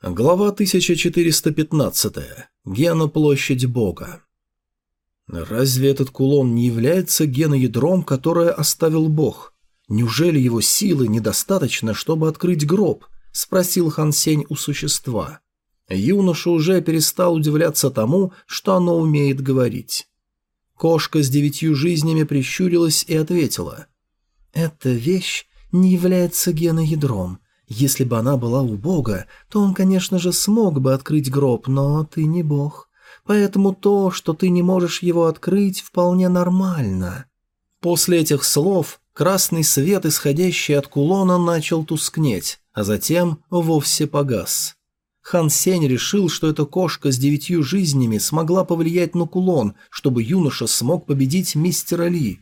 Глава 1415. Гена площадь Бога. Разве этот кулон не является геноядром, которое оставил Бог? Неужели его силы недостаточно, чтобы открыть гроб? Спросил Хан Сень у существа. Юноша уже перестал удивляться тому, что оно умеет говорить. Кошка с девятью жизнями прищурилась и ответила. «Эта вещь не является геноядром. Если бы она была у Бога, то он, конечно же, смог бы открыть гроб, но ты не Бог. Поэтому то, что ты не можешь его открыть, вполне нормально». После этих слов красный свет, исходящий от кулона, начал тускнеть, а затем вовсе погас. Хан Сень решил, что эта кошка с девятью жизнями смогла повлиять на кулон, чтобы юноша смог победить мистера Ли.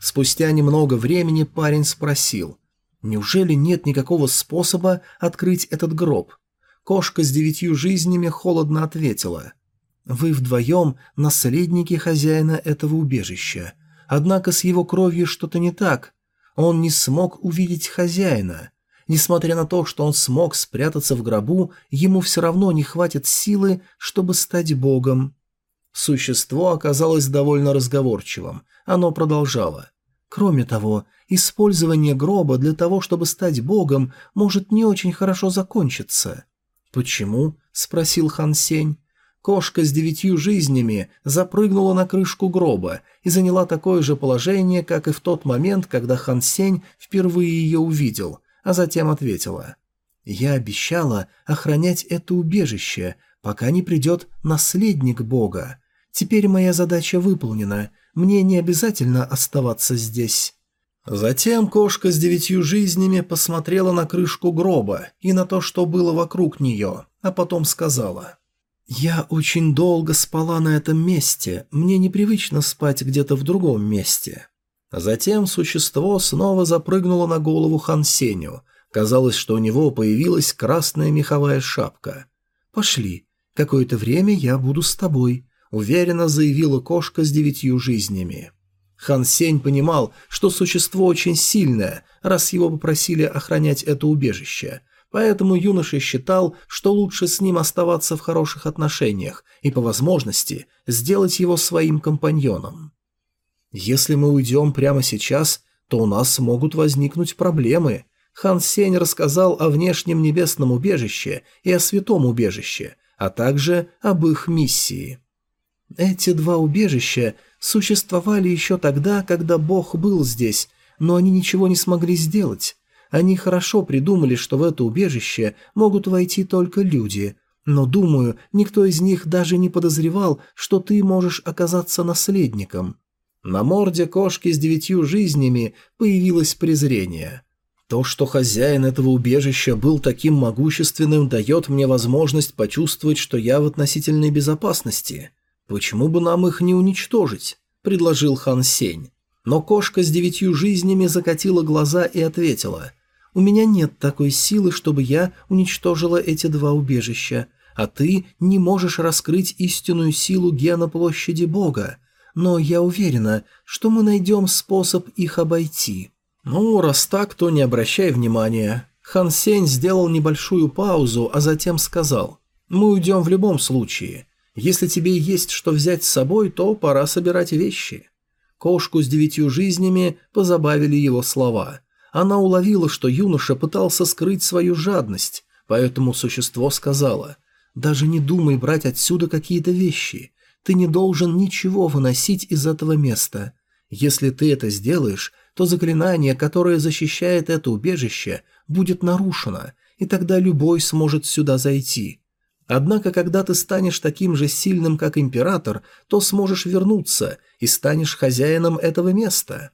Спустя немного времени парень спросил – Неужели нет никакого способа открыть этот гроб? Кошка с девятью жизнями холодно ответила. «Вы вдвоем наследники хозяина этого убежища. Однако с его кровью что-то не так. Он не смог увидеть хозяина. Несмотря на то, что он смог спрятаться в гробу, ему все равно не хватит силы, чтобы стать богом». Существо оказалось довольно разговорчивым. Оно продолжало. «Кроме того, Использование гроба для того, чтобы стать богом, может не очень хорошо закончиться. «Почему?» – спросил Хан Сень. Кошка с девятью жизнями запрыгнула на крышку гроба и заняла такое же положение, как и в тот момент, когда Хан Сень впервые ее увидел, а затем ответила. «Я обещала охранять это убежище, пока не придет наследник бога. Теперь моя задача выполнена, мне не обязательно оставаться здесь». Затем кошка с девятью жизнями посмотрела на крышку гроба и на то, что было вокруг нее, а потом сказала. «Я очень долго спала на этом месте, мне непривычно спать где-то в другом месте». Затем существо снова запрыгнуло на голову Хан Сеню. Казалось, что у него появилась красная меховая шапка. «Пошли. Какое-то время я буду с тобой», — уверенно заявила кошка с девятью жизнями. Хан Сень понимал, что существо очень сильное, раз его попросили охранять это убежище, поэтому юноша считал, что лучше с ним оставаться в хороших отношениях и, по возможности, сделать его своим компаньоном. «Если мы уйдем прямо сейчас, то у нас могут возникнуть проблемы», Хан Сень рассказал о внешнем небесном убежище и о святом убежище, а также об их миссии. Эти два убежища существовали еще тогда, когда Бог был здесь, но они ничего не смогли сделать. Они хорошо придумали, что в это убежище могут войти только люди, но, думаю, никто из них даже не подозревал, что ты можешь оказаться наследником. На морде кошки с девятью жизнями появилось презрение. То, что хозяин этого убежища был таким могущественным, дает мне возможность почувствовать, что я в относительной безопасности. «Почему бы нам их не уничтожить?» – предложил Хан Сень. Но кошка с девятью жизнями закатила глаза и ответила. «У меня нет такой силы, чтобы я уничтожила эти два убежища, а ты не можешь раскрыть истинную силу гена площади Бога. Но я уверена, что мы найдем способ их обойти». «Ну, раз так, то не обращай внимания». Хан Сень сделал небольшую паузу, а затем сказал. «Мы уйдем в любом случае. Если тебе есть что взять с собой, то пора собирать вещи». Кошку с девятью жизнями позабавили его слова. Она уловила, что юноша пытался скрыть свою жадность, поэтому существо сказала «Даже не думай брать отсюда какие-то вещи. Ты не должен ничего выносить из этого места. Если ты это сделаешь, то заклинание, которое защищает это убежище, будет нарушено, и тогда любой сможет сюда зайти. Однако, когда ты станешь таким же сильным, как император, то сможешь вернуться и станешь хозяином этого места.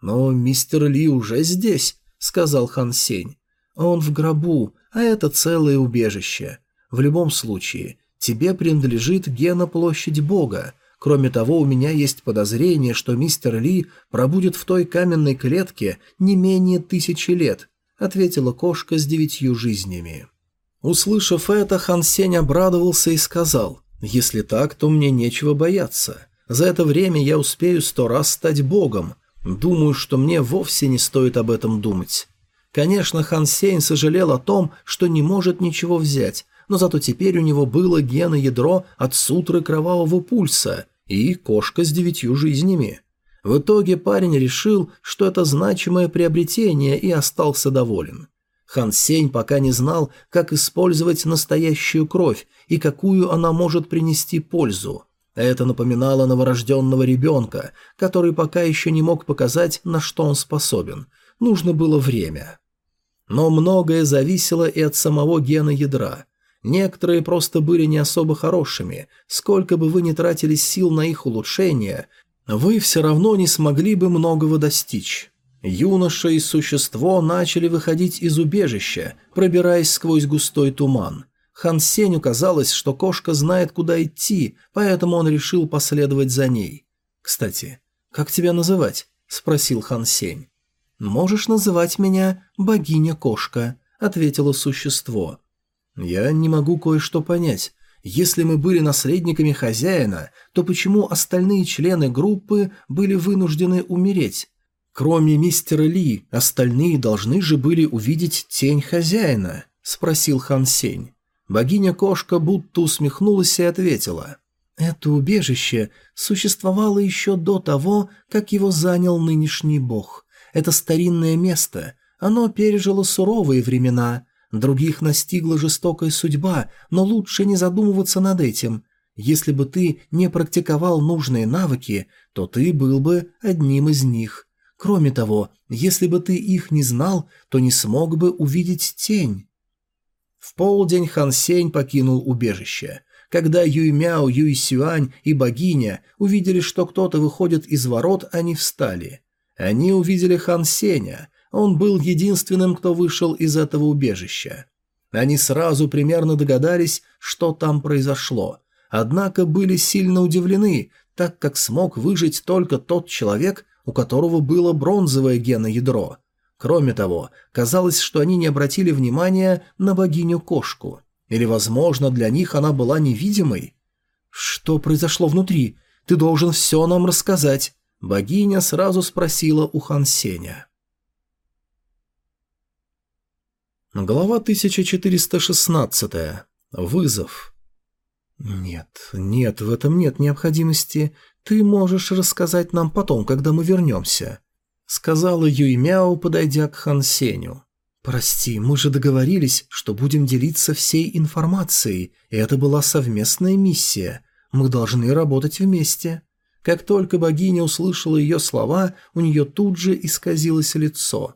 Но мистер Ли уже здесь, сказал Хан Сень. Он в гробу, а это целое убежище. В любом случае, тебе принадлежит гена площадь Бога. Кроме того, у меня есть подозрение, что мистер Ли пробудет в той каменной клетке не менее тысячи лет, ответила кошка с девятью жизнями. Услышав это, Хан Сень обрадовался и сказал, «Если так, то мне нечего бояться. За это время я успею сто раз стать богом. Думаю, что мне вовсе не стоит об этом думать». Конечно, Хан Сень сожалел о том, что не может ничего взять, но зато теперь у него было геноядро от сутры кровавого пульса и кошка с девятью жизнями. В итоге парень решил, что это значимое приобретение и остался доволен. Хан Сень пока не знал, как использовать настоящую кровь и какую она может принести пользу. Это напоминало новорожденного ребенка, который пока еще не мог показать, на что он способен. Нужно было время. Но многое зависело и от самого гена ядра. Некоторые просто были не особо хорошими. Сколько бы вы ни тратили сил на их улучшение, вы все равно не смогли бы многого достичь. Юноша и существо начали выходить из убежища, пробираясь сквозь густой туман. Хан Сеню казалось, что кошка знает, куда идти, поэтому он решил последовать за ней. «Кстати, как тебя называть?» – спросил Хан Сень. «Можешь называть меня богиня-кошка», – ответило существо. «Я не могу кое-что понять. Если мы были наследниками хозяина, то почему остальные члены группы были вынуждены умереть? Кроме мистера Ли, остальные должны же были увидеть тень хозяина, спросил Хан Сень. Богиня-кошка будто усмехнулась и ответила. Это убежище существовало еще до того, как его занял нынешний бог. Это старинное место, оно пережило суровые времена, Других настигла жестокая судьба, но лучше не задумываться над этим. Если бы ты не практиковал нужные навыки, то ты был бы одним из них. Кроме того, если бы ты их не знал, то не смог бы увидеть тень. В полдень Хан Сень покинул убежище. Когда Юй Мяо, Юй Сюань и богиня увидели, что кто-то выходит из ворот, они встали. Они увидели Хан Сеня, он был единственным, кто вышел из этого убежища. Они сразу примерно догадались, что там произошло, однако были сильно удивлены, так как смог выжить только тот человек, у которого было бронзовое геноядро. Кроме того, казалось, что они не обратили внимания на богиню-кошку. Или, возможно, для них она была невидимой? «Что произошло внутри? Ты должен все нам рассказать», — богиня сразу спросила у Хан Сеня. Глава 1416. Вызов. «Нет, нет, в этом нет необходимости. Ты можешь рассказать нам потом, когда мы вернемся», — сказала Юй Мяо, подойдя к Хан Сеню. «Прости, мы же договорились, что будем делиться всей информацией, и это была совместная миссия. Мы должны работать вместе». Как только богиня услышала ее слова, у нее тут же исказилось лицо.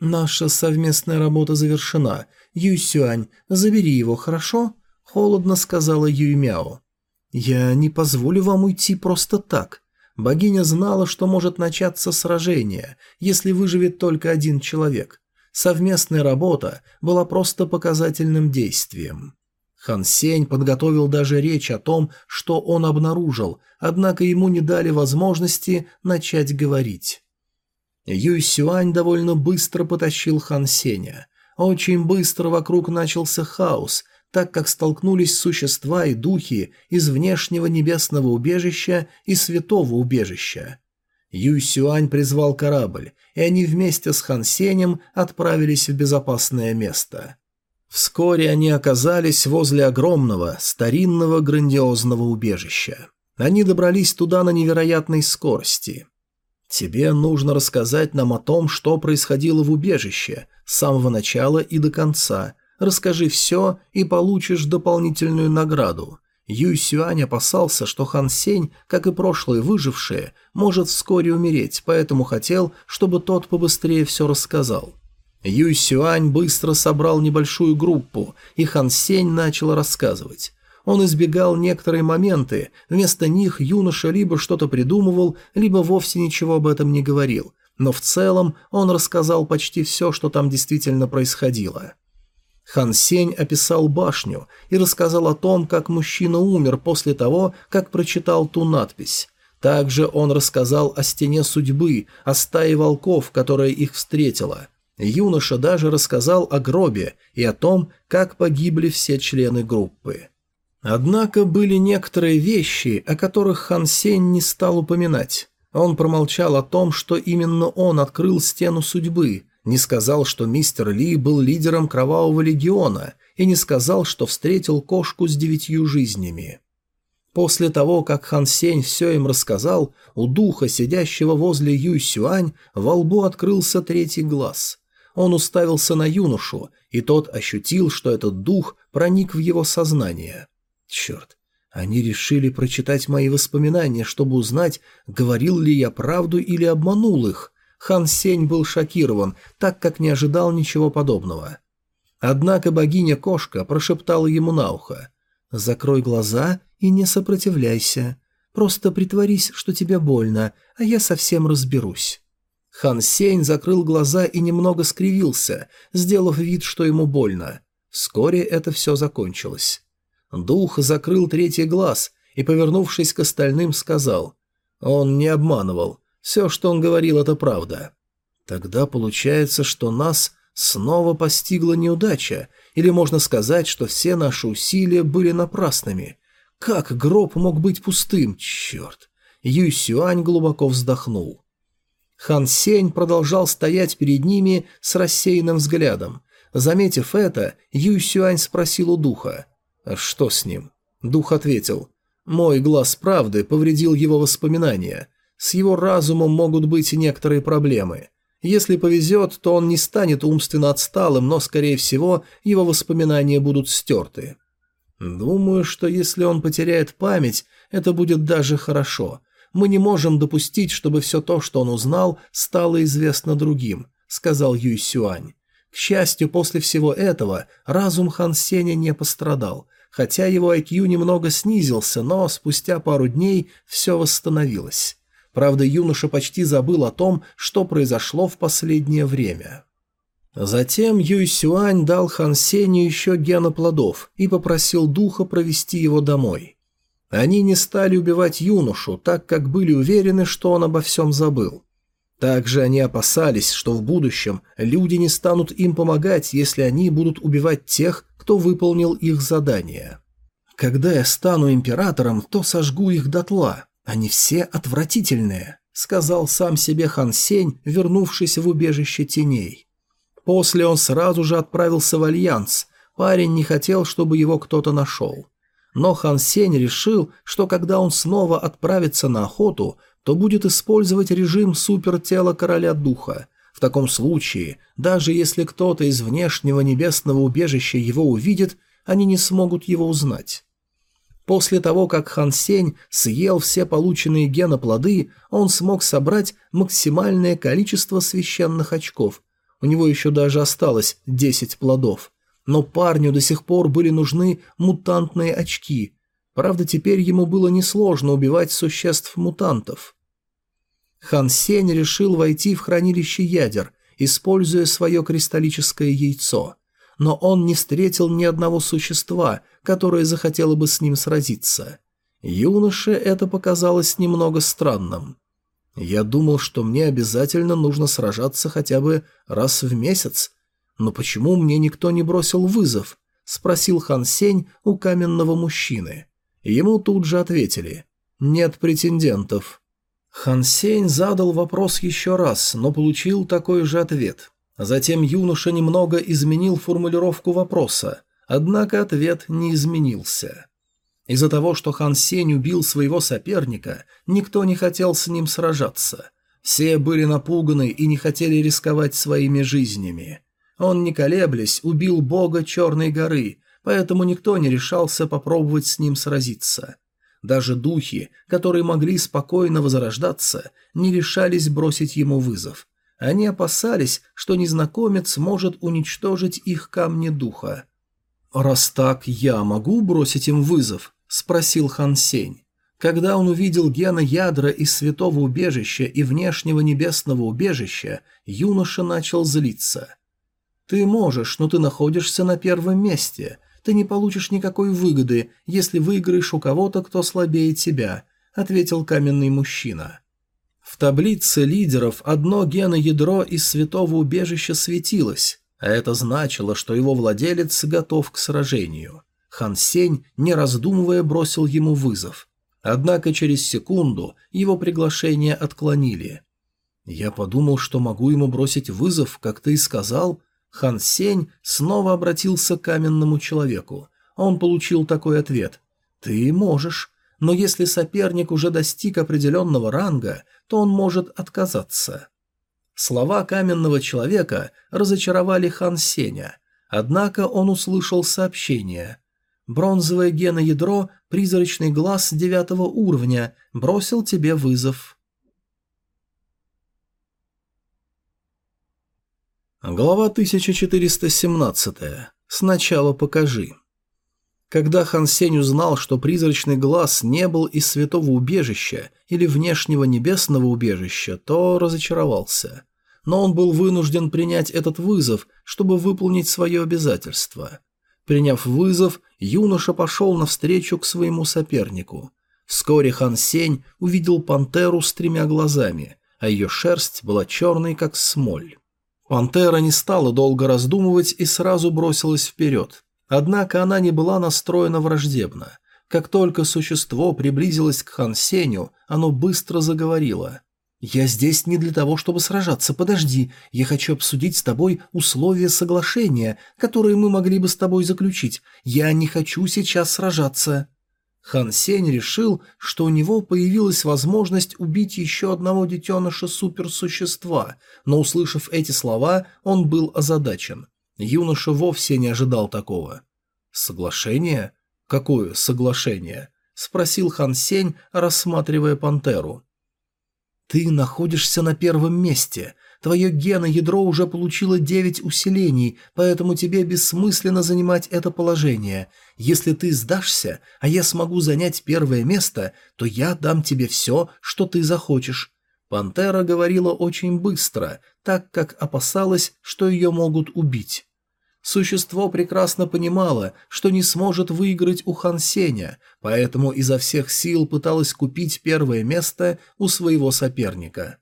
«Наша совместная работа завершена. Юй Сюань, забери его, хорошо?» – холодно сказала Юй Мяо. «Я не позволю вам уйти просто так. Богиня знала, что может начаться сражение, если выживет только один человек. Совместная работа была просто показательным действием». Хан Сень подготовил даже речь о том, что он обнаружил, однако ему не дали возможности начать говорить. Юй Сюань довольно быстро потащил Хан Сеня. Очень быстро вокруг начался хаос, так как столкнулись существа и духи из внешнего небесного убежища и святого убежища. Юй Сюань призвал корабль, и они вместе с Хан Сенем отправились в безопасное место. Вскоре они оказались возле огромного, старинного, грандиозного убежища. Они добрались туда на невероятной скорости. Тебе нужно рассказать нам о том, что происходило в убежище, с самого начала и до конца. Расскажи все и получишь дополнительную награду. Юй Сюань опасался, что Хан Сень, как и прошлые выжившие, может вскоре умереть, поэтому хотел, чтобы тот побыстрее все рассказал. Юй Сюань быстро собрал небольшую группу, и Хан Сень начал рассказывать. Он избегал некоторые моменты, вместо них юноша либо что-то придумывал, либо вовсе ничего об этом не говорил, но в целом он рассказал почти все, что там действительно происходило. Хан Сень описал башню и рассказал о том, как мужчина умер после того, как прочитал ту надпись. Также он рассказал о стене судьбы, о стае волков, которая их встретила. Юноша даже рассказал о гробе и о том, как погибли все члены группы. Однако были некоторые вещи, о которых Хан Сень не стал упоминать. Он промолчал о том, что именно он открыл стену судьбы, не сказал, что мистер Ли был лидером Кровавого Легиона и не сказал, что встретил кошку с девятью жизнями. После того, как Хан Сень все им рассказал, у духа, сидящего возле Юй Сюань, во лбу открылся третий глаз. Он уставился на юношу, и тот ощутил, что этот дух проник в его сознание. Черт, они решили прочитать мои воспоминания, чтобы узнать, говорил ли я правду или обманул их. Хан Сень был шокирован, так как не ожидал ничего подобного. Однако богиня-кошка прошептала ему на ухо. «Закрой глаза и не сопротивляйся. Просто притворись, что тебе больно, а я совсем разберусь». Хан Сень закрыл глаза и немного скривился, сделав вид, что ему больно. Вскоре это все закончилось. Дух закрыл третий глаз и, повернувшись к остальным, сказал. Он не обманывал. Все, что он говорил, это правда. Тогда получается, что нас снова постигла неудача, или можно сказать, что все наши усилия были напрасными. Как гроб мог быть пустым? Черт! Юй Сюань глубоко вздохнул. Хан Сень продолжал стоять перед ними с рассеянным взглядом. Заметив это, Юй Сюань спросил у духа. «А «Что с ним?» Дух ответил. «Мой глаз правды повредил его воспоминания. С его разумом могут быть некоторые проблемы. Если повезет, то он не станет умственно отсталым, но, скорее всего, его воспоминания будут стерты. Думаю, что если он потеряет память, это будет даже хорошо. Мы не можем допустить, чтобы все то, что он узнал, стало известно другим», — сказал Юй Сюань. К счастью, после всего этого разум Хан Сеня не пострадал, хотя его IQ немного снизился, но спустя пару дней все восстановилось. Правда, юноша почти забыл о том, что произошло в последнее время. Затем Юй Сюань дал Хан Сеню еще гена плодов и попросил духа провести его домой. Они не стали убивать юношу, так как были уверены, что он обо всем забыл. Также они опасались, что в будущем люди не станут им помогать, если они будут убивать тех, кто выполнил их задание. «Когда я стану императором, то сожгу их дотла. Они все отвратительные», — сказал сам себе Хан Сень, вернувшись в убежище теней. После он сразу же отправился в Альянс. Парень не хотел, чтобы его кто-то нашел. Но Хан Сень решил, что когда он снова отправится на охоту, то будет использовать режим супертела короля духа. В таком случае, даже если кто-то из внешнего небесного убежища его увидит, они не смогут его узнать. После того, как Хан Сень съел все полученные геноплоды, он смог собрать максимальное количество священных очков. У него еще даже осталось 10 плодов. Но парню до сих пор были нужны мутантные очки. Правда, теперь ему было несложно убивать существ-мутантов. Хан Сень решил войти в хранилище ядер, используя свое кристаллическое яйцо. Но он не встретил ни одного существа, которое захотело бы с ним сразиться. Юноше это показалось немного странным. Я думал, что мне обязательно нужно сражаться хотя бы раз в месяц, «Но почему мне никто не бросил вызов?» – спросил Хан Сень у каменного мужчины. Ему тут же ответили «Нет претендентов». Хан Сень задал вопрос еще раз, но получил такой же ответ. Затем юноша немного изменил формулировку вопроса, однако ответ не изменился. Из-за того, что Хан Сень убил своего соперника, никто не хотел с ним сражаться. Все были напуганы и не хотели рисковать своими жизнями. Он, не колеблясь, убил бога Черной горы, поэтому никто не решался попробовать с ним сразиться. Даже духи, которые могли спокойно возрождаться, не решались бросить ему вызов. Они опасались, что незнакомец может уничтожить их камни духа. «Раз так, я могу бросить им вызов?» – спросил Хан Сень. Когда он увидел гена ядра из святого убежища и внешнего небесного убежища, юноша начал злиться – ты можешь, но ты находишься на первом месте. Ты не получишь никакой выгоды, если выиграешь у кого-то, кто слабее тебя», — ответил каменный мужчина. В таблице лидеров одно геноядро из святого убежища светилось, а это значило, что его владелец готов к сражению. Хан Сень, не раздумывая, бросил ему вызов. Однако через секунду его приглашение отклонили. Я подумал, что могу ему бросить вызов, как ты и сказал. Хан Сень снова обратился к каменному человеку. Он получил такой ответ. Ты можешь, но если соперник уже достиг определенного ранга, то он может отказаться. Слова каменного человека разочаровали Хан Сеня, однако он услышал сообщение. Бронзовое геноядро, призрачный глаз девятого уровня, бросил тебе вызов. Глава 1417. Сначала покажи. Когда Хан Сень узнал, что призрачный глаз не был из святого убежища или внешнего небесного убежища, то разочаровался. Но он был вынужден принять этот вызов, чтобы выполнить свое обязательство. Приняв вызов, юноша пошел навстречу к своему сопернику. Вскоре Хан Сень увидел пантеру с тремя глазами, а ее шерсть была черной, как смоль. Пантера не стала долго раздумывать и сразу бросилась вперед. Однако она не была настроена враждебно. Как только существо приблизилось к Хан Сеню, оно быстро заговорило. «Я здесь не для того, чтобы сражаться, подожди. Я хочу обсудить с тобой условия соглашения, которые мы могли бы с тобой заключить. Я не хочу сейчас сражаться». Хан Сень решил, что у него появилась возможность убить еще одного детеныша суперсущества, но, услышав эти слова, он был озадачен. Юноша вовсе не ожидал такого. «Соглашение? Какое соглашение?» – спросил Хан Сень, рассматривая пантеру. «Ты находишься на первом месте. Твое геноядро уже получило девять усилений, поэтому тебе бессмысленно занимать это положение. Если ты сдашься, а я смогу занять первое место, то я дам тебе все, что ты захочешь». Пантера говорила очень быстро, так как опасалась, что ее могут убить. Существо прекрасно понимало, что не сможет выиграть у Хан Сеня, поэтому изо всех сил пыталось купить первое место у своего соперника.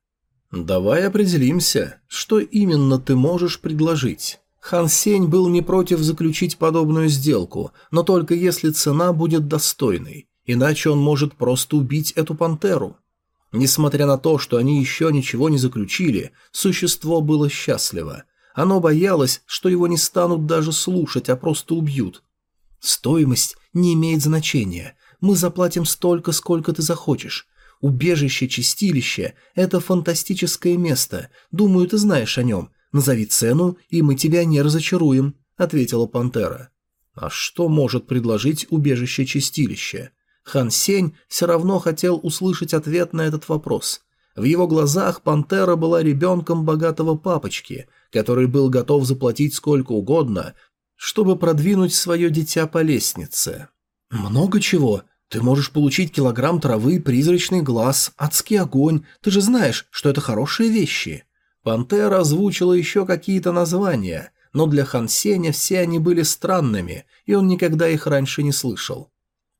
«Давай определимся, что именно ты можешь предложить». Хан Сень был не против заключить подобную сделку, но только если цена будет достойной, иначе он может просто убить эту пантеру. Несмотря на то, что они еще ничего не заключили, существо было счастливо – оно боялось, что его не станут даже слушать, а просто убьют. Стоимость не имеет значения. Мы заплатим столько, сколько ты захочешь. Убежище-чистилище – это фантастическое место. Думаю, ты знаешь о нем. Назови цену, и мы тебя не разочаруем», – ответила пантера. А что может предложить убежище-чистилище? Хан Сень все равно хотел услышать ответ на этот вопрос. В его глазах пантера была ребенком богатого папочки, который был готов заплатить сколько угодно, чтобы продвинуть свое дитя по лестнице. «Много чего. Ты можешь получить килограмм травы, призрачный глаз, адский огонь. Ты же знаешь, что это хорошие вещи». Пантера озвучила еще какие-то названия, но для Хансеня все они были странными, и он никогда их раньше не слышал.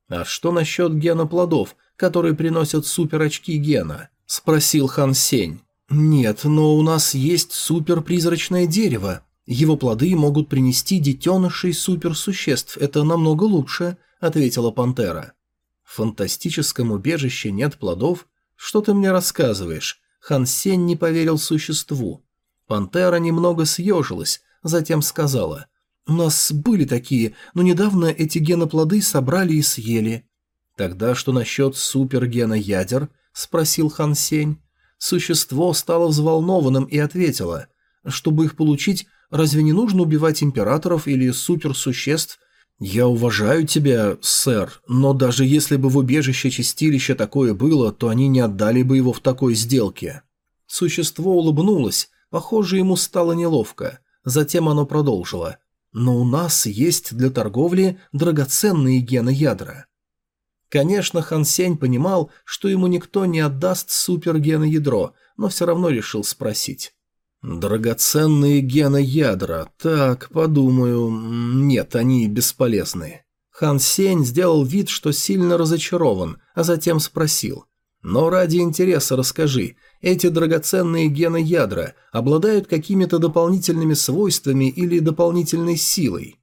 «А что насчет гена плодов, которые приносят суперочки гена?» – спросил Хан Сень. «Нет, но у нас есть суперпризрачное дерево. Его плоды могут принести детенышей суперсуществ. Это намного лучше», — ответила пантера. «В фантастическом убежище нет плодов? Что ты мне рассказываешь?» Хан Сень не поверил существу. Пантера немного съежилась, затем сказала. «У нас были такие, но недавно эти геноплоды собрали и съели». «Тогда что насчет супергена ядер?» – спросил Хан Сень. Существо стало взволнованным и ответило. «Чтобы их получить, разве не нужно убивать императоров или суперсуществ?» «Я уважаю тебя, сэр, но даже если бы в убежище чистилища такое было, то они не отдали бы его в такой сделке». Существо улыбнулось, похоже, ему стало неловко. Затем оно продолжило. «Но у нас есть для торговли драгоценные гены ядра. Конечно, Хан Сень понимал, что ему никто не отдаст супергеноядро, но все равно решил спросить. «Драгоценные геноядра. Так, подумаю... Нет, они бесполезны». Хан Сень сделал вид, что сильно разочарован, а затем спросил. «Но ради интереса расскажи, эти драгоценные геноядра обладают какими-то дополнительными свойствами или дополнительной силой?»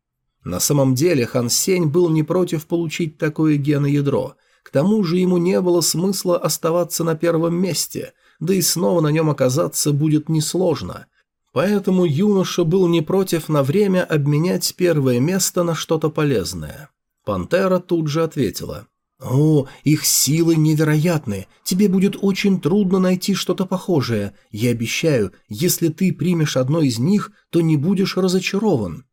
На самом деле Хан Сень был не против получить такое геноядро. К тому же ему не было смысла оставаться на первом месте. да и снова на нем оказаться будет несложно. Поэтому юноша был не против на время обменять первое место на что-то полезное. Пантера тут же ответила. «О, их силы невероятны. Тебе будет очень трудно найти что-то похожее. Я обещаю, если ты примешь одно из них, то не будешь разочарован».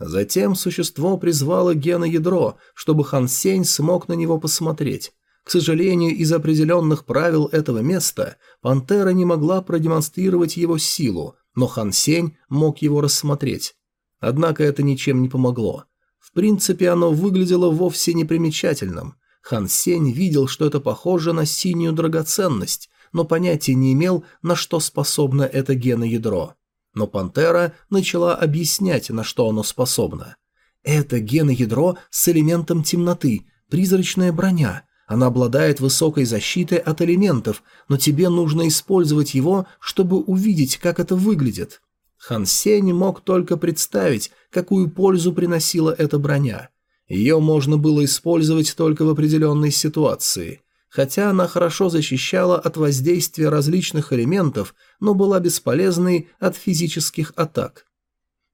Затем существо призвало геноядро, чтобы Хан Сень смог на него посмотреть. К сожалению, из определенных правил этого места пантера не могла продемонстрировать его силу, но Хан Сень мог его рассмотреть. Однако это ничем не помогло. В принципе, оно выглядело вовсе непримечательным. Хан Сень видел, что это похоже на синюю драгоценность, но понятия не имел, на что способно это геноядро. Но пантера начала объяснять, на что оно способно. Это геноядро с элементом темноты, призрачная броня. Она обладает высокой защитой от элементов, но тебе нужно использовать его, чтобы увидеть, как это выглядит. Хан Сень мог только представить, какую пользу приносила эта броня. Ее можно было использовать только в определенной ситуации. Хотя она хорошо защищала от воздействия различных элементов, но была бесполезной от физических атак.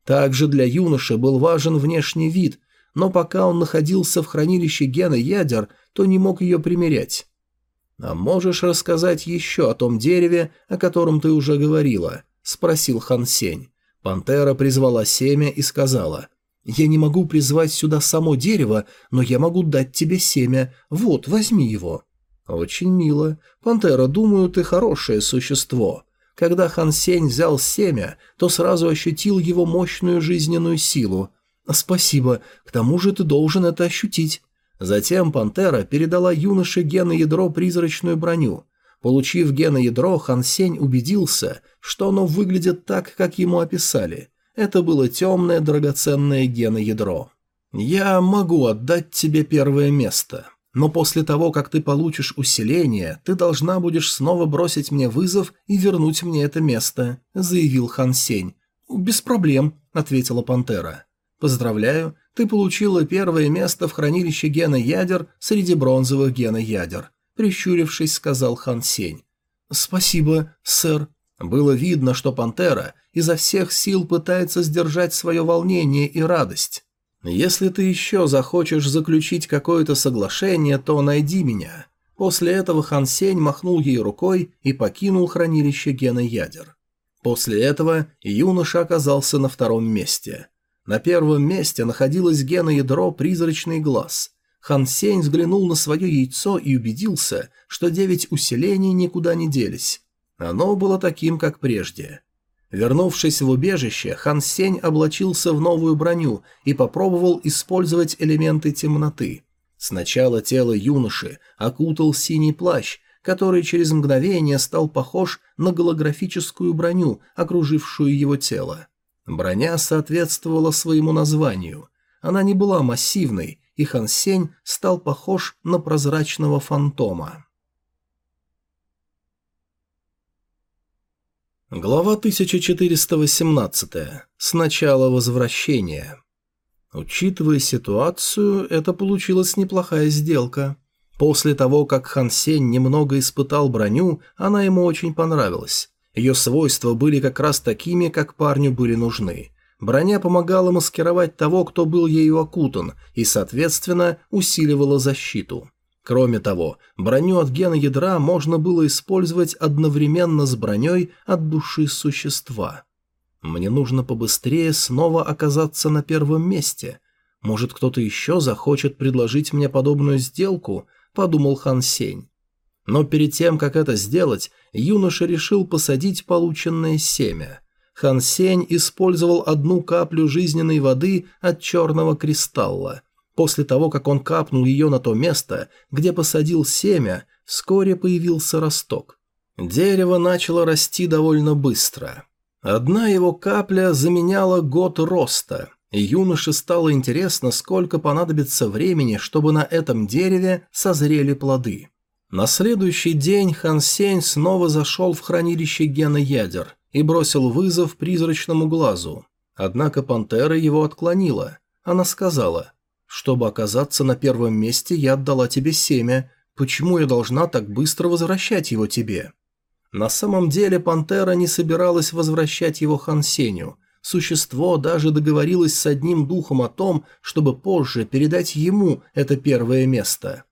Также для юноши был важен внешний вид, но пока он находился в хранилище гена ядер, то не мог ее примерять. «А можешь рассказать еще о том дереве, о котором ты уже говорила?» – спросил Хан Сень. Пантера призвала семя и сказала, «Я не могу призвать сюда само дерево, но я могу дать тебе семя. Вот, возьми его». «Очень мило. Пантера, думаю, ты хорошее существо». Когда Хан Сень взял семя, то сразу ощутил его мощную жизненную силу. «Спасибо. К тому же ты должен это ощутить». Затем пантера передала юноше геноядро призрачную броню. Получив геноядро, Хан Сень убедился, что оно выглядит так, как ему описали. Это было темное драгоценное геноядро. «Я могу отдать тебе первое место. Но после того, как ты получишь усиление, ты должна будешь снова бросить мне вызов и вернуть мне это место», — заявил Хан Сень. «Без проблем», — ответила пантера. «Поздравляю, ты получила первое место в хранилище гена ядер среди бронзовых гена ядер», — прищурившись, сказал Хан Сень. «Спасибо, сэр». Было видно, что пантера изо всех сил пытается сдержать свое волнение и радость. Если ты еще захочешь заключить какое-то соглашение, то найди меня». После этого Хан Сень махнул ей рукой и покинул хранилище гена ядер. После этого юноша оказался на втором месте. На первом месте находилось геноядро «Призрачный глаз». Хан Сень взглянул на свое яйцо и убедился, что девять усилений никуда не делись. Оно было таким, как прежде. Вернувшись в убежище, Хан Сень облачился в новую броню и попробовал использовать элементы темноты. Сначала тело юноши окутал синий плащ, который через мгновение стал похож на голографическую броню, окружившую его тело. Броня соответствовала своему названию. Она не была массивной, и Хан Сень стал похож на прозрачного фантома. Глава 1418. Сначала возвращения. Учитывая ситуацию, это получилась неплохая сделка. После того, как Хан Сень немного испытал броню, она ему очень понравилась. Ее свойства были как раз такими, как парню были нужны. Броня помогала маскировать того, кто был ею окутан, и, соответственно, усиливала защиту. Кроме того, броню от гена ядра можно было использовать одновременно с броней от души существа. Мне нужно побыстрее снова оказаться на первом месте. Может, кто-то еще захочет предложить мне подобную сделку, подумал Хан Сень. Но перед тем, как это сделать, юноша решил посадить полученное семя. Хан Сень использовал одну каплю жизненной воды от черного кристалла – После того, как он капнул ее на то место, где посадил семя, вскоре появился росток. Дерево начало расти довольно быстро. Одна его капля заменяла год роста, и юноше стало интересно, сколько понадобится времени, чтобы на этом дереве созрели плоды. На следующий день Хан Сень снова зашел в хранилище гена ядер и бросил вызов призрачному глазу. Однако пантера его отклонила. Она сказала – чтобы оказаться на первом месте, я отдала тебе семя. Почему я должна так быстро возвращать его тебе?» На самом деле пантера не собиралась возвращать его Хансеню. Существо даже договорилось с одним духом о том, чтобы позже передать ему это первое место.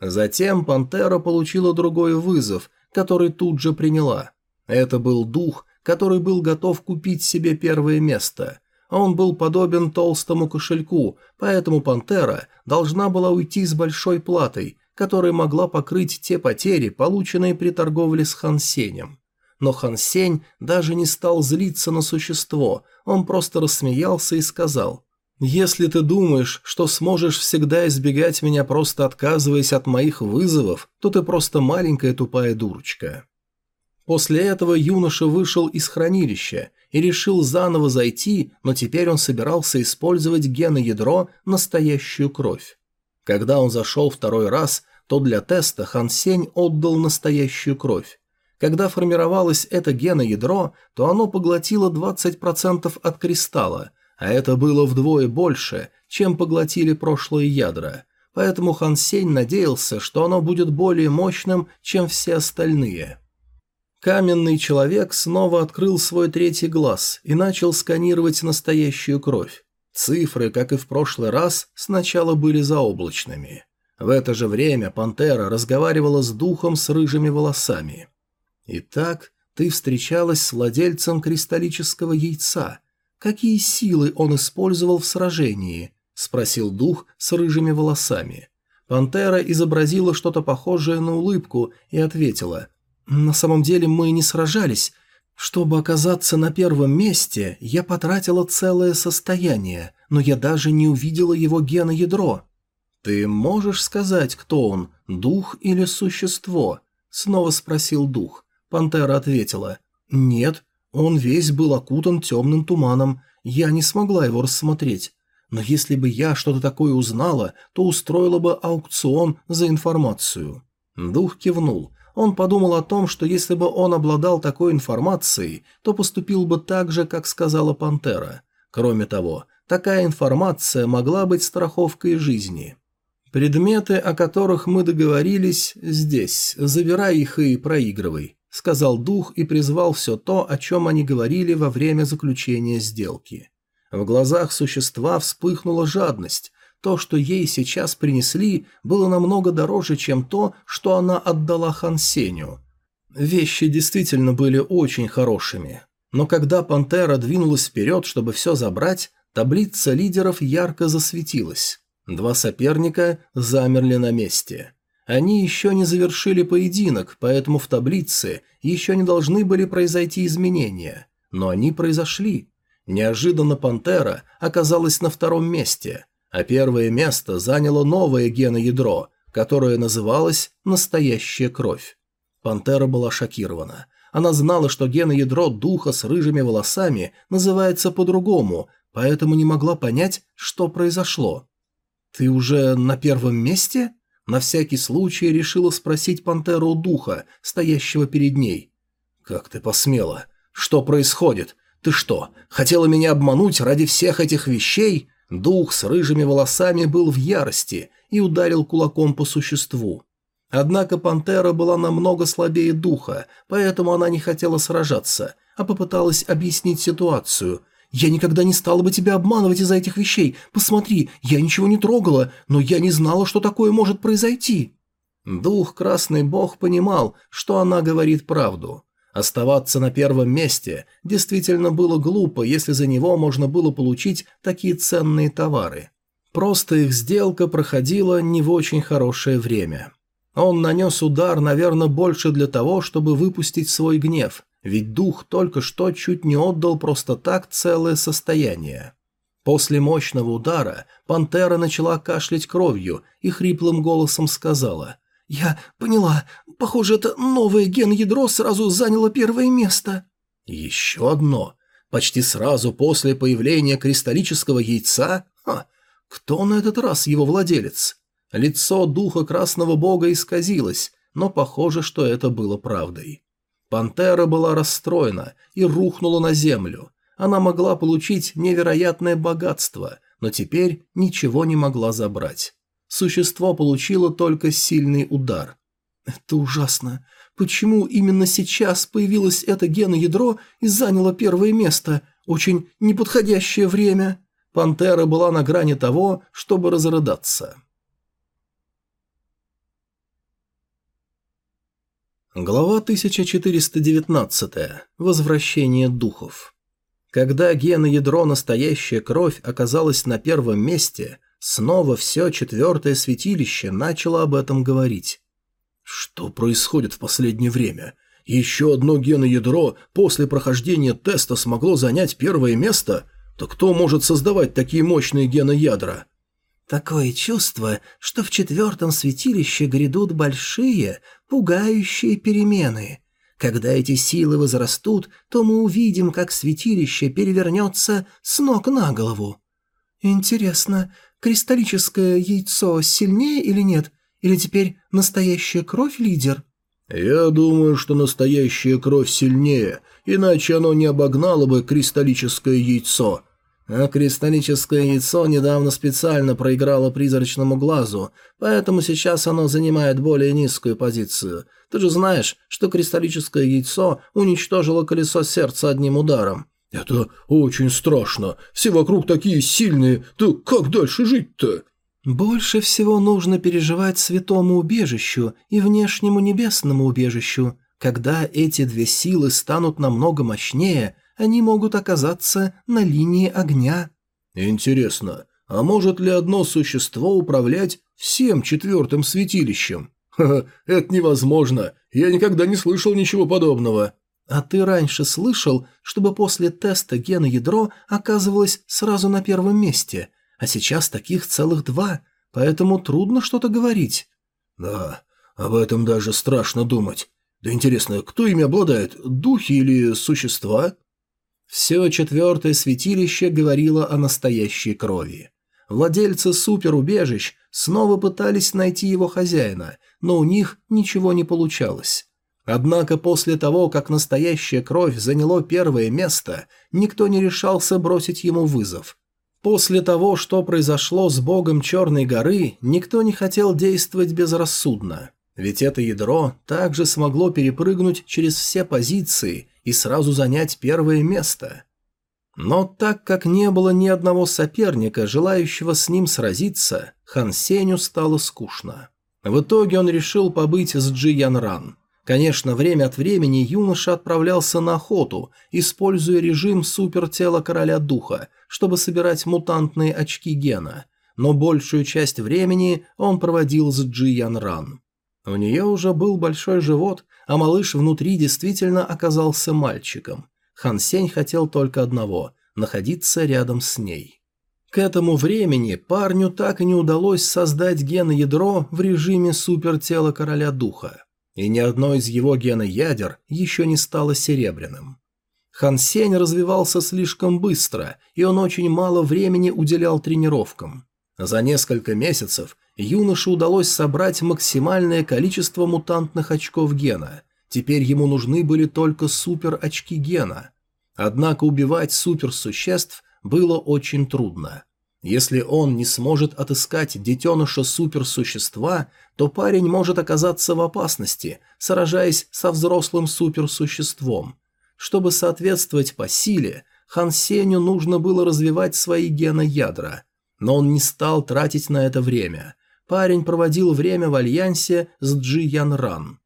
Затем пантера получила другой вызов, который тут же приняла. Это был дух, который был готов купить себе первое место. Он был подобен толстому кошельку, поэтому пантера должна была уйти с большой платой, которая могла покрыть те потери, полученные при торговле с Хан Сенем. Но Хан Сень даже не стал злиться на существо, он просто рассмеялся и сказал «Если ты думаешь, что сможешь всегда избегать меня, просто отказываясь от моих вызовов, то ты просто маленькая тупая дурочка». После этого юноша вышел из хранилища и решил заново зайти, но теперь он собирался использовать геноядро «Настоящую кровь». Когда он зашел второй раз, то для теста Хан Сень отдал настоящую кровь. Когда формировалось это геноядро, то оно поглотило 20% от кристалла, а это было вдвое больше, чем поглотили прошлые ядра. Поэтому Хан Сень надеялся, что оно будет более мощным, чем все остальные. Каменный человек снова открыл свой третий глаз и начал сканировать настоящую кровь. Цифры, как и в прошлый раз, сначала были заоблачными. В это же время пантера разговаривала с духом с рыжими волосами. «Итак, ты встречалась с владельцем кристаллического яйца. Какие силы он использовал в сражении?» – спросил дух с рыжими волосами. Пантера изобразила что-то похожее на улыбку и ответила. «На самом деле мы не сражались, чтобы оказаться на первом месте, я потратила целое состояние, но я даже не увидела его геноядро. «Ты можешь сказать, кто он, дух или существо?» – снова спросил дух. Пантера ответила. «Нет, он весь был окутан темным туманом, я не смогла его рассмотреть. Но если бы я что-то такое узнала, то устроила бы аукцион за информацию». Дух кивнул. Он подумал о том, что если бы он обладал такой информацией, то поступил бы так же, как сказала Пантера. Кроме того, такая информация могла быть страховкой жизни. «Предметы, о которых мы договорились, здесь. Забирай их и проигрывай», — сказал дух и призвал все то, о чем они говорили во время заключения сделки. В глазах существа вспыхнула жадность, то, что ей сейчас принесли, было намного дороже, чем то, что она отдала Хан Сеню. Вещи действительно были очень хорошими. Но когда пантера двинулась вперед, чтобы все забрать, таблица лидеров ярко засветилась. Два соперника замерли на месте. Они еще не завершили поединок, поэтому в таблице еще не должны были произойти изменения. Но они произошли. Неожиданно пантера оказалась на втором месте – а первое место заняло новое геноядро, которое называлось «настоящая кровь». Пантера была шокирована. Она знала, что геноядро духа с рыжими волосами называется по-другому, поэтому не могла понять, что произошло. «Ты уже на первом месте?» На всякий случай решила спросить пантеру духа, стоящего перед ней. «Как ты посмела? Что происходит? Ты что, хотела меня обмануть ради всех этих вещей?» Дух с рыжими волосами был в ярости и ударил кулаком по существу. Однако пантера была намного слабее духа, поэтому она не хотела сражаться, а попыталась объяснить ситуацию. «Я никогда не стала бы тебя обманывать из-за этих вещей. Посмотри, я ничего не трогала, но я не знала, что такое может произойти». Дух Красный Бог понимал, что она говорит правду. Оставаться на первом месте действительно было глупо, если за него можно было получить такие ценные товары. Просто их сделка проходила не в очень хорошее время. Он нанес удар, наверное, больше для того, чтобы выпустить свой гнев, ведь дух только что чуть не отдал просто так целое состояние. После мощного удара пантера начала кашлять кровью и хриплым голосом сказала «Я поняла. Похоже, это новое ген-ядро сразу заняло первое место». «Еще одно. Почти сразу после появления кристаллического яйца? Ха! Кто на этот раз его владелец?» Лицо духа Красного Бога исказилось, но похоже, что это было правдой. Пантера была расстроена и рухнула на землю. Она могла получить невероятное богатство, но теперь ничего не могла забрать. Существо получило только сильный удар. Это ужасно. Почему именно сейчас появилось это геноядро и заняло первое место? Очень неподходящее время. Пантера была на грани того, чтобы разрыдаться. Глава 1419. Возвращение духов. Когда геноядро «Настоящая кровь» оказалось на первом месте, снова все четвертое святилище начало об этом говорить. Что происходит в последнее время? Еще одно геноядро после прохождения теста смогло занять первое место? То кто может создавать такие мощные геноядра? Такое чувство, что в четвертом святилище грядут большие, пугающие перемены. Когда эти силы возрастут, то мы увидим, как святилище перевернется с ног на голову. Интересно, кристаллическое яйцо сильнее или нет? Или теперь настоящая кровь лидер? Я думаю, что настоящая кровь сильнее, иначе оно не обогнало бы кристаллическое яйцо. А кристаллическое яйцо недавно специально проиграло призрачному глазу, поэтому сейчас оно занимает более низкую позицию. Ты же знаешь, что кристаллическое яйцо уничтожило колесо сердца одним ударом. Это очень страшно. Все вокруг такие сильные. Да как дальше жить-то? Больше всего нужно переживать святому убежищу и внешнему небесному убежищу. Когда эти две силы станут намного мощнее, они могут оказаться на линии огня. Интересно, а может ли одно существо управлять всем четвертым святилищем? Ха-ха, это невозможно. Я никогда не слышал ничего подобного. А ты раньше слышал, чтобы после теста гена ядро оказывалось сразу на первом месте – а сейчас таких целых два, поэтому трудно что-то говорить». «Да, об этом даже страшно думать. Да интересно, кто ими обладает, духи или существа?» Все четвертое святилище говорило о настоящей крови. Владельцы суперубежищ снова пытались найти его хозяина, но у них ничего не получалось. Однако после того, как настоящая кровь заняло первое место, никто не решался бросить ему вызов. После того, что произошло с богом Черной горы, никто не хотел действовать безрассудно. Ведь это ядро также смогло перепрыгнуть через все позиции и сразу занять первое место. Но так как не было ни одного соперника, желающего с ним сразиться, Хан Сеню стало скучно. В итоге он решил побыть с Джи Ян Ран. Конечно, время от времени юноша отправлялся на охоту, используя режим супертела короля духа, чтобы собирать мутантные очки гена, но большую часть времени он проводил с Джи Ян Ран. У нее уже был большой живот, а малыш внутри действительно оказался мальчиком. Хан Сень хотел только одного – находиться рядом с ней. К этому времени парню так и не удалось создать геноядро в режиме супертела короля духа и ни одно из его геноядер еще не стало серебряным. Хан Сень развивался слишком быстро, и он очень мало времени уделял тренировкам. За несколько месяцев юноше удалось собрать максимальное количество мутантных очков гена. Теперь ему нужны были только супер-очки гена. Однако убивать суперсуществ было очень трудно. Если он не сможет отыскать детеныша суперсущества, то парень может оказаться в опасности, сражаясь со взрослым суперсуществом. Чтобы соответствовать по силе, Хан Сеню нужно было развивать свои геноядра. Но он не стал тратить на это время. Парень проводил время в альянсе с Джи Ян Ран.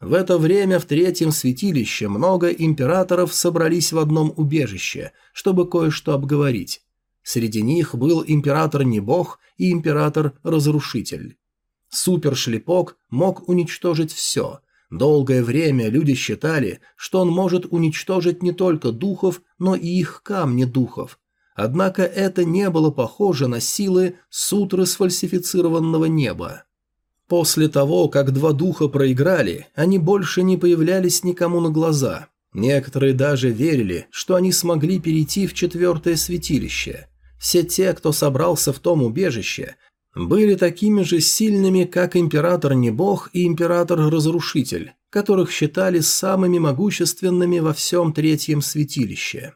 В это время в третьем святилище много императоров собрались в одном убежище, чтобы кое-что обговорить. Среди них был император Небог и император-разрушитель. Супершлепок мог уничтожить все. Долгое время люди считали, что он может уничтожить не только духов, но и их камни духов. Однако это не было похоже на силы сутры сфальсифицированного неба. После того, как два духа проиграли, они больше не появлялись никому на глаза. Некоторые даже верили, что они смогли перейти в четвертое святилище – все те, кто собрался в том убежище, были такими же сильными, как император-небог и император-разрушитель, которых считали самыми могущественными во всем третьем святилище.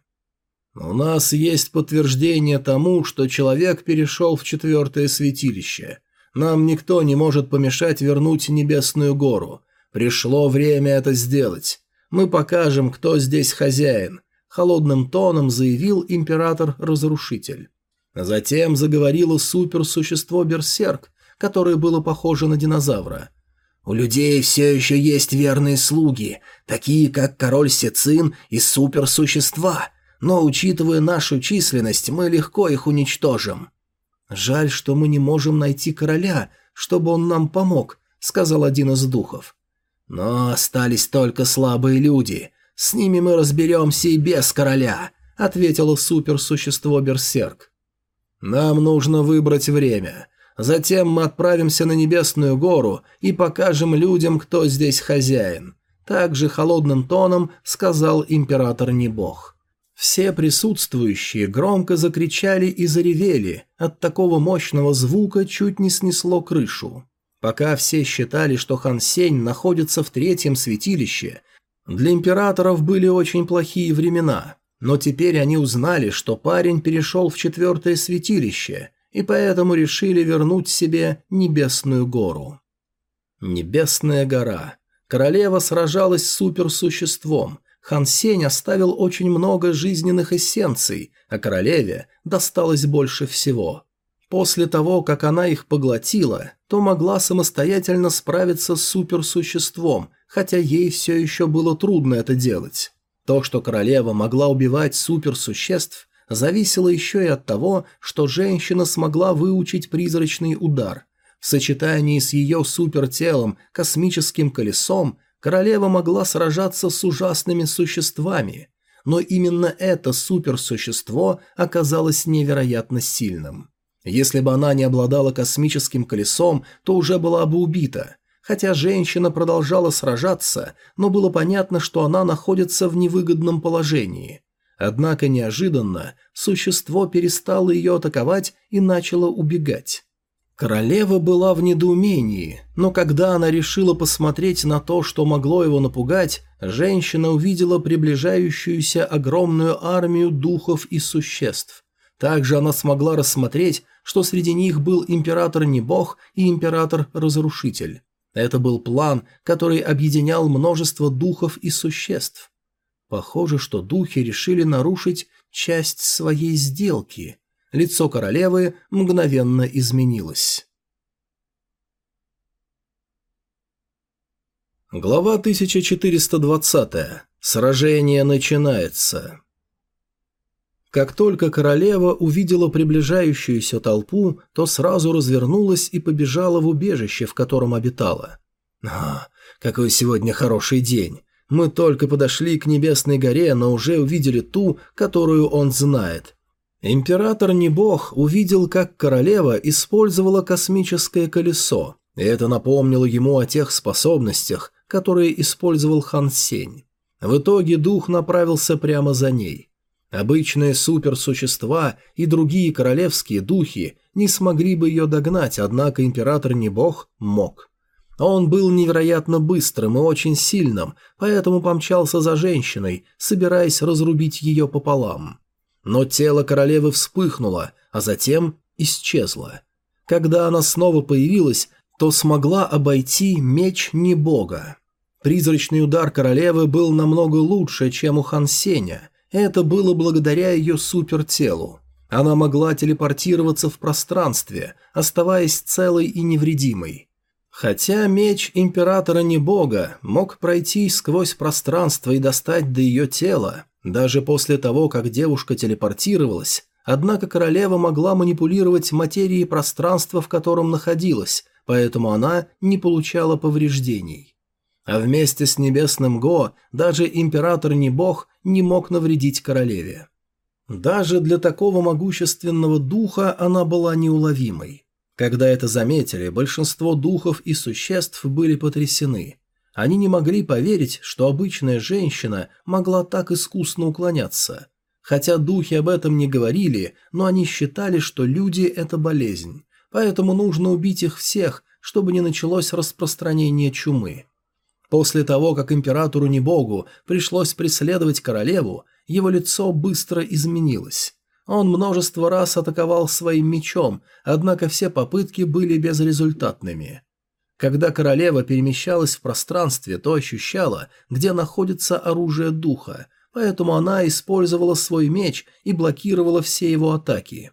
У нас есть подтверждение тому, что человек перешел в четвертое святилище. Нам никто не может помешать вернуть Небесную гору. Пришло время это сделать. Мы покажем, кто здесь хозяин», – холодным тоном заявил император-разрушитель. Затем заговорило суперсущество Берсерк, которое было похоже на динозавра. «У людей все еще есть верные слуги, такие как король Сецин и суперсущества, но, учитывая нашу численность, мы легко их уничтожим». «Жаль, что мы не можем найти короля, чтобы он нам помог», — сказал один из духов. «Но остались только слабые люди. С ними мы разберемся и без короля», — ответило суперсущество Берсерк. «Нам нужно выбрать время. Затем мы отправимся на Небесную гору и покажем людям, кто здесь хозяин», — также холодным тоном сказал император Небог. Все присутствующие громко закричали и заревели, от такого мощного звука чуть не снесло крышу. Пока все считали, что Хан Сень находится в третьем святилище, для императоров были очень плохие времена, но теперь они узнали, что парень перешел в четвертое святилище, и поэтому решили вернуть себе Небесную гору. Небесная гора. Королева сражалась с суперсуществом – Хан Сень оставил очень много жизненных эссенций, а королеве досталось больше всего. После того, как она их поглотила, то могла самостоятельно справиться с суперсуществом, хотя ей все еще было трудно это делать. То, что королева могла убивать суперсуществ, зависело еще и от того, что женщина смогла выучить призрачный удар. В сочетании с ее супертелом, космическим колесом, королева могла сражаться с ужасными существами, но именно это суперсущество оказалось невероятно сильным. Если бы она не обладала космическим колесом, то уже была бы убита. Хотя женщина продолжала сражаться, но было понятно, что она находится в невыгодном положении. Однако неожиданно существо перестало ее атаковать и начало убегать. Королева была в недоумении, но когда она решила посмотреть на то, что могло его напугать, женщина увидела приближающуюся огромную армию духов и существ. Также она смогла рассмотреть, что среди них был император-небог и император-разрушитель. Это был план, который объединял множество духов и существ. Похоже, что духи решили нарушить часть своей сделки – Лицо королевы мгновенно изменилось. Глава 1420. Сражение начинается. Как только королева увидела приближающуюся толпу, то сразу развернулась и побежала в убежище, в котором обитала. «А, какой сегодня хороший день! Мы только подошли к Небесной горе, но уже увидели ту, которую он знает. Император не бог увидел, как королева использовала космическое колесо, и это напомнило ему о тех способностях, которые использовал Хан Сень. В итоге дух направился прямо за ней. Обычные суперсущества и другие королевские духи не смогли бы ее догнать, однако император не бог мог. Он был невероятно быстрым и очень сильным, поэтому помчался за женщиной, собираясь разрубить ее пополам. Но тело королевы вспыхнуло, а затем исчезло. Когда она снова появилась, то смогла обойти меч не бога. Призрачный удар королевы был намного лучше, чем у Хан Сеня. Это было благодаря ее супертелу. Она могла телепортироваться в пространстве, оставаясь целой и невредимой. Хотя меч императора не бога мог пройти сквозь пространство и достать до ее тела, даже после того, как девушка телепортировалась, однако королева могла манипулировать материей пространства, в котором находилась, поэтому она не получала повреждений. А вместе с небесным Го даже император не бог не мог навредить королеве. Даже для такого могущественного духа она была неуловимой. Когда это заметили, большинство духов и существ были потрясены. Они не могли поверить, что обычная женщина могла так искусно уклоняться. Хотя духи об этом не говорили, но они считали, что люди – это болезнь. Поэтому нужно убить их всех, чтобы не началось распространение чумы. После того, как императору Небогу пришлось преследовать королеву, его лицо быстро изменилось. Он множество раз атаковал своим мечом, однако все попытки были безрезультатными. Когда королева перемещалась в пространстве, то ощущала, где находится оружие духа, поэтому она использовала свой меч и блокировала все его атаки.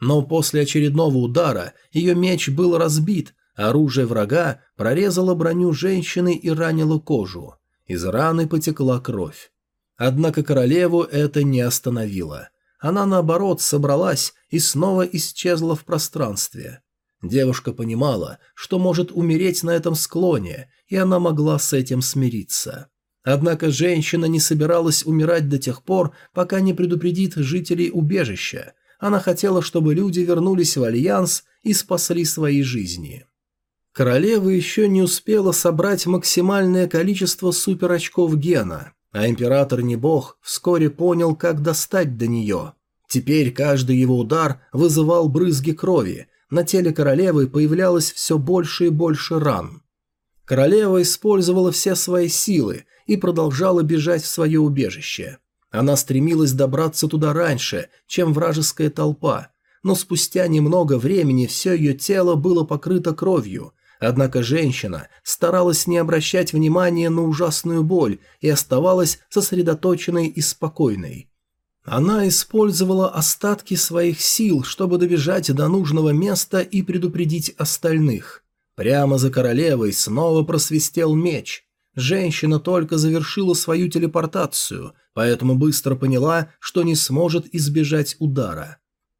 Но после очередного удара ее меч был разбит, оружие врага прорезало броню женщины и ранило кожу. Из раны потекла кровь. Однако королеву это не остановило. Она, наоборот, собралась и снова исчезла в пространстве. Девушка понимала, что может умереть на этом склоне, и она могла с этим смириться. Однако женщина не собиралась умирать до тех пор, пока не предупредит жителей убежища. Она хотела, чтобы люди вернулись в Альянс и спасли свои жизни. Королева еще не успела собрать максимальное количество суперочков гена, а император не бог вскоре понял, как достать до нее. Теперь каждый его удар вызывал брызги крови, на теле королевы появлялось все больше и больше ран. Королева использовала все свои силы и продолжала бежать в свое убежище. Она стремилась добраться туда раньше, чем вражеская толпа, но спустя немного времени все ее тело было покрыто кровью, однако женщина старалась не обращать внимания на ужасную боль и оставалась сосредоточенной и спокойной. Она использовала остатки своих сил, чтобы добежать до нужного места и предупредить остальных. Прямо за королевой снова просвистел меч. Женщина только завершила свою телепортацию, поэтому быстро поняла, что не сможет избежать удара.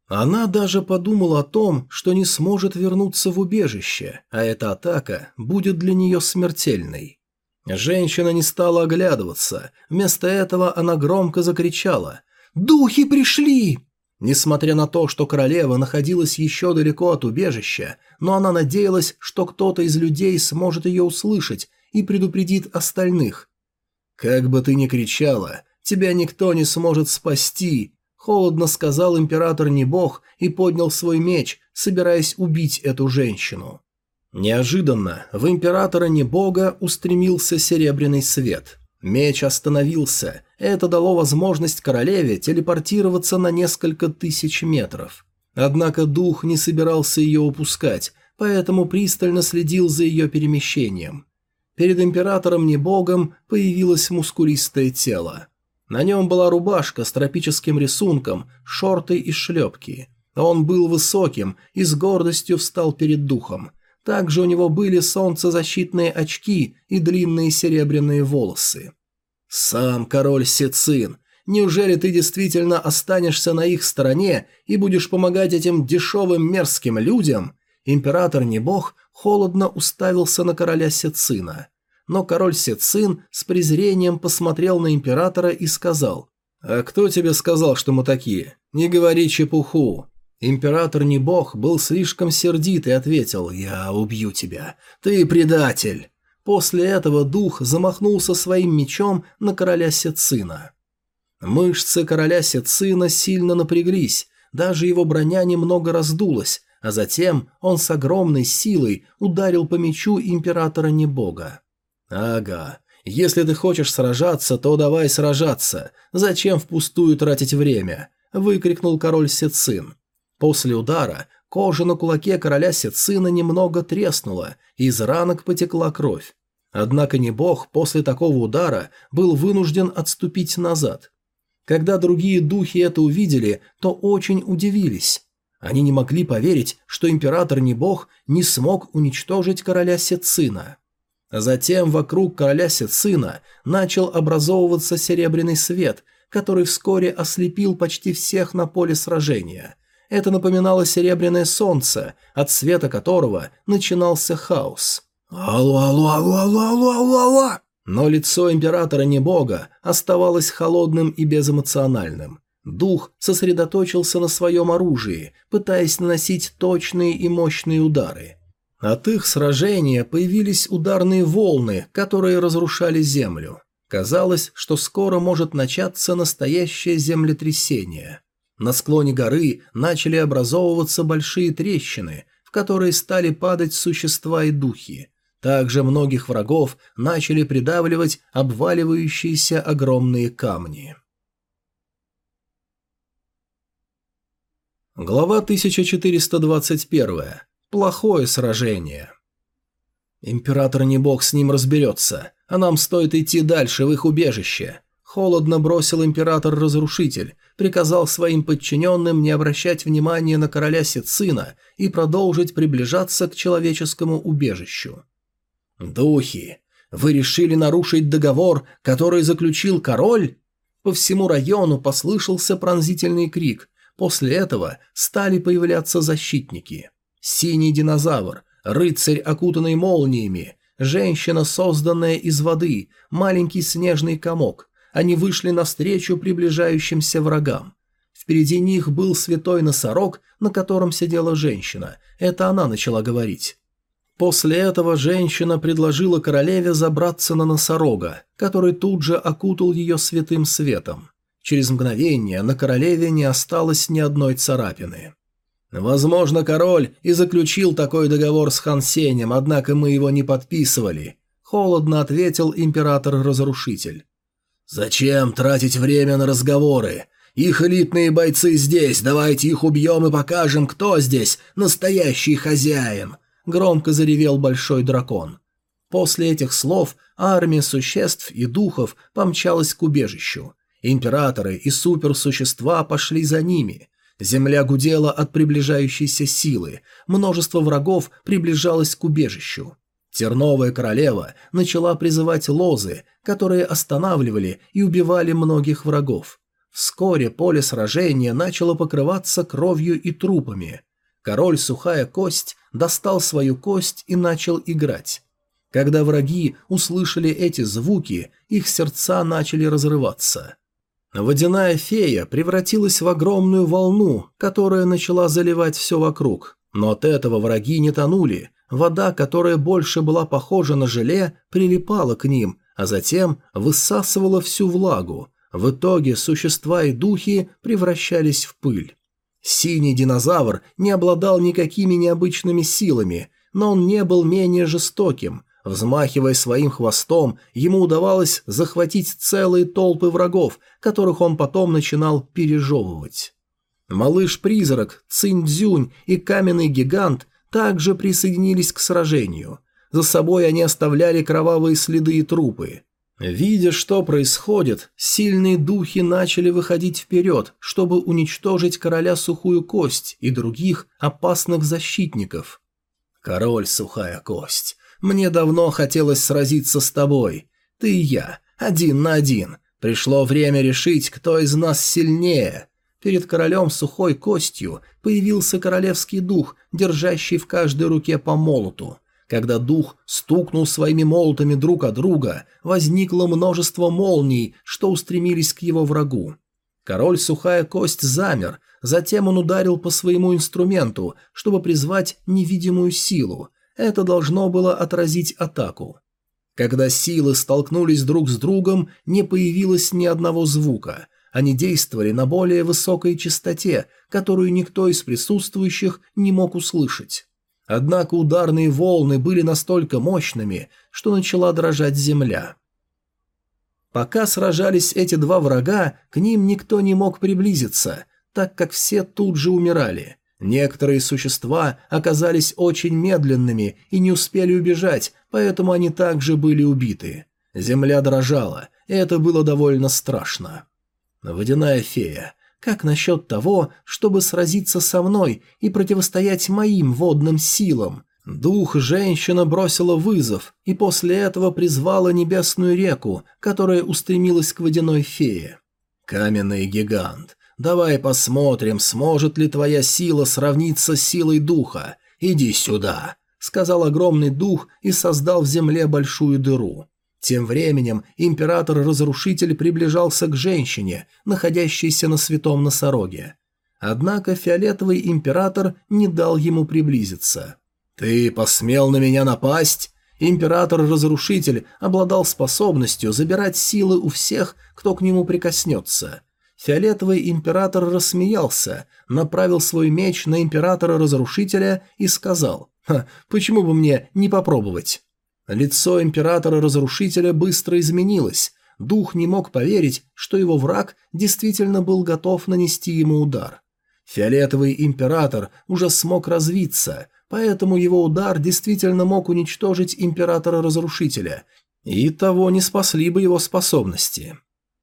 Она даже подумала о том, что не сможет вернуться в убежище, а эта атака будет для нее смертельной. Женщина не стала оглядываться, вместо этого она громко закричала «Духи пришли!» Несмотря на то, что королева находилась еще далеко от убежища, но она надеялась, что кто-то из людей сможет ее услышать и предупредит остальных. «Как бы ты ни кричала, тебя никто не сможет спасти», — холодно сказал император не бог и поднял свой меч, собираясь убить эту женщину. Неожиданно в императора не бога устремился серебряный свет. Меч остановился, это дало возможность королеве телепортироваться на несколько тысяч метров. Однако дух не собирался ее упускать, поэтому пристально следил за ее перемещением. Перед императором не богом появилось мускулистое тело. На нем была рубашка с тропическим рисунком, шорты и шлепки. Он был высоким и с гордостью встал перед духом. Также у него были солнцезащитные очки и длинные серебряные волосы. «Сам король Сицин, неужели ты действительно останешься на их стороне и будешь помогать этим дешевым мерзким людям?» Император не бог холодно уставился на короля Сицина. Но король Сицин с презрением посмотрел на императора и сказал, «А кто тебе сказал, что мы такие? Не говори чепуху». Император не бог был слишком сердит и ответил, «Я убью тебя. Ты предатель». После этого дух замахнулся своим мечом на короля Сецина. Мышцы короля Сецина сильно напряглись, даже его броня немного раздулась, а затем он с огромной силой ударил по мечу императора Небога. «Ага, если ты хочешь сражаться, то давай сражаться. Зачем впустую тратить время?» – выкрикнул король Сецин. После удара кожа на кулаке короля Сецина немного треснула, и из ранок потекла кровь. Однако не бог после такого удара был вынужден отступить назад. Когда другие духи это увидели, то очень удивились. Они не могли поверить, что император не бог не смог уничтожить короля Сецина. Затем вокруг короля Сецина начал образовываться серебряный свет, который вскоре ослепил почти всех на поле сражения. Это напоминало серебряное солнце, от света которого начинался хаос. «Алло, алло, алло, алло, алло, алло, алло!» Но лицо императора не бога оставалось холодным и безэмоциональным. Дух сосредоточился на своем оружии, пытаясь наносить точные и мощные удары. От их сражения появились ударные волны, которые разрушали землю. Казалось, что скоро может начаться настоящее землетрясение. На склоне горы начали образовываться большие трещины, в которые стали падать существа и духи. Также многих врагов начали придавливать обваливающиеся огромные камни. Глава 1421. Плохое сражение. Император не бог с ним разберется, а нам стоит идти дальше в их убежище. Холодно бросил император-разрушитель, приказал своим подчиненным не обращать внимания на короля Сицина и продолжить приближаться к человеческому убежищу. «Духи, вы решили нарушить договор, который заключил король?» По всему району послышался пронзительный крик, После этого стали появляться защитники. Синий динозавр, рыцарь, окутанный молниями, женщина, созданная из воды, маленький снежный комок. Они вышли навстречу приближающимся врагам. Впереди них был святой носорог, на котором сидела женщина. Это она начала говорить. После этого женщина предложила королеве забраться на носорога, который тут же окутал ее святым светом. Через мгновение на королеве не осталось ни одной царапины. «Возможно, король и заключил такой договор с Хансенем, однако мы его не подписывали», – холодно ответил император-разрушитель. «Зачем тратить время на разговоры? Их элитные бойцы здесь, давайте их убьем и покажем, кто здесь настоящий хозяин», – громко заревел большой дракон. После этих слов армия существ и духов помчалась к убежищу. Императоры и суперсущества пошли за ними. Земля гудела от приближающейся силы, множество врагов приближалось к убежищу. Терновая королева начала призывать лозы, которые останавливали и убивали многих врагов. Вскоре поле сражения начало покрываться кровью и трупами. Король Сухая Кость достал свою кость и начал играть. Когда враги услышали эти звуки, их сердца начали разрываться. Водяная фея превратилась в огромную волну, которая начала заливать все вокруг. Но от этого враги не тонули. Вода, которая больше была похожа на желе, прилипала к ним, а затем высасывала всю влагу. В итоге существа и духи превращались в пыль. Синий динозавр не обладал никакими необычными силами, но он не был менее жестоким, Взмахивая своим хвостом, ему удавалось захватить целые толпы врагов, которых он потом начинал пережевывать. Малыш-призрак, Цинь-Дзюнь и каменный гигант также присоединились к сражению. За собой они оставляли кровавые следы и трупы. Видя, что происходит, сильные духи начали выходить вперед, чтобы уничтожить короля Сухую Кость и других опасных защитников. «Король Сухая Кость, мне давно хотелось сразиться с тобой. Ты и я, один на один. Пришло время решить, кто из нас сильнее. Перед королем сухой костью появился королевский дух, держащий в каждой руке по молоту. Когда дух стукнул своими молотами друг от друга, возникло множество молний, что устремились к его врагу. Король Сухая Кость замер, затем он ударил по своему инструменту, чтобы призвать невидимую силу, это должно было отразить атаку. Когда силы столкнулись друг с другом, не появилось ни одного звука. Они действовали на более высокой частоте, которую никто из присутствующих не мог услышать. Однако ударные волны были настолько мощными, что начала дрожать земля. Пока сражались эти два врага, к ним никто не мог приблизиться, так как все тут же умирали. Некоторые существа оказались очень медленными и не успели убежать, поэтому они также были убиты. Земля дрожала, и это было довольно страшно. Водяная фея, как насчет того, чтобы сразиться со мной и противостоять моим водным силам? Дух женщина бросила вызов и после этого призвала небесную реку, которая устремилась к водяной фее. Каменный гигант. Давай посмотрим, сможет ли твоя сила сравниться с силой духа. Иди сюда», — сказал огромный дух и создал в земле большую дыру. Тем временем император-разрушитель приближался к женщине, находящейся на святом носороге. Однако фиолетовый император не дал ему приблизиться. «Ты посмел на меня напасть?» Император-разрушитель обладал способностью забирать силы у всех, кто к нему прикоснется. Фиолетовый император рассмеялся, направил свой меч на императора-разрушителя и сказал «Ха, почему бы мне не попробовать?» Лицо императора-разрушителя быстро изменилось. Дух не мог поверить, что его враг действительно был готов нанести ему удар. Фиолетовый император уже смог развиться, поэтому его удар действительно мог уничтожить императора-разрушителя, и того не спасли бы его способности.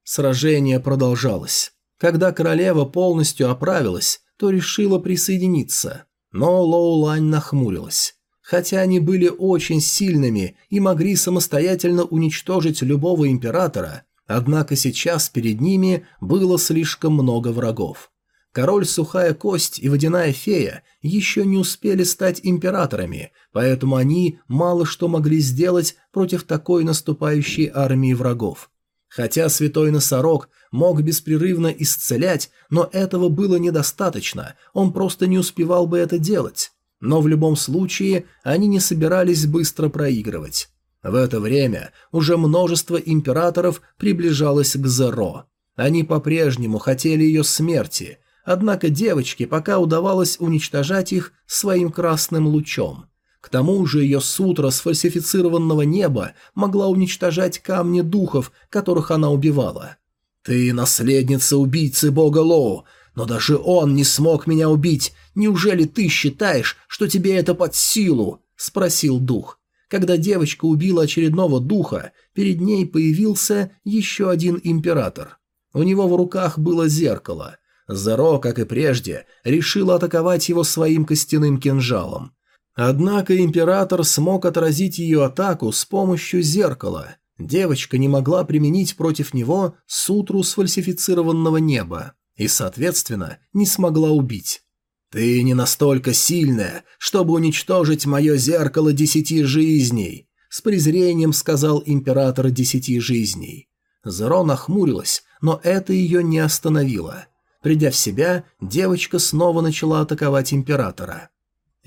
Сражение продолжалось. Когда королева полностью оправилась, то решила присоединиться, но Лоу Лань нахмурилась. Хотя они были очень сильными и могли самостоятельно уничтожить любого императора, однако сейчас перед ними было слишком много врагов. Король Сухая Кость и Водяная Фея еще не успели стать императорами, поэтому они мало что могли сделать против такой наступающей армии врагов. Хотя Святой Носорог мог беспрерывно исцелять, но этого было недостаточно, он просто не успевал бы это делать. Но в любом случае они не собирались быстро проигрывать. В это время уже множество императоров приближалось к Зеро. Они по-прежнему хотели ее смерти, Однако девочке пока удавалось уничтожать их своим красным лучом. К тому же ее сутра сфальсифицированного неба могла уничтожать камни духов, которых она убивала. «Ты наследница убийцы бога Лоу, но даже он не смог меня убить. Неужели ты считаешь, что тебе это под силу?» – спросил дух. Когда девочка убила очередного духа, перед ней появился еще один император. У него в руках было зеркало – Зеро, как и прежде, решил атаковать его своим костяным кинжалом. Однако император смог отразить ее атаку с помощью зеркала. Девочка не могла применить против него сутру сфальсифицированного неба и, соответственно, не смогла убить. «Ты не настолько сильная, чтобы уничтожить мое зеркало десяти жизней», с презрением сказал император десяти жизней. Зеро нахмурилась, но это ее не остановило. Придя в себя, девочка снова начала атаковать императора.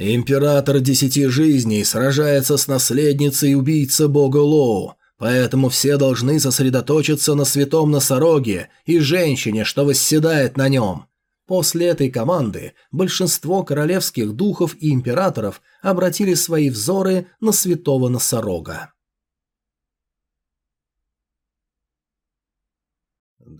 «Император Десяти Жизней сражается с наследницей убийцы бога Лоу, поэтому все должны сосредоточиться на святом носороге и женщине, что восседает на нем». После этой команды большинство королевских духов и императоров обратили свои взоры на святого носорога.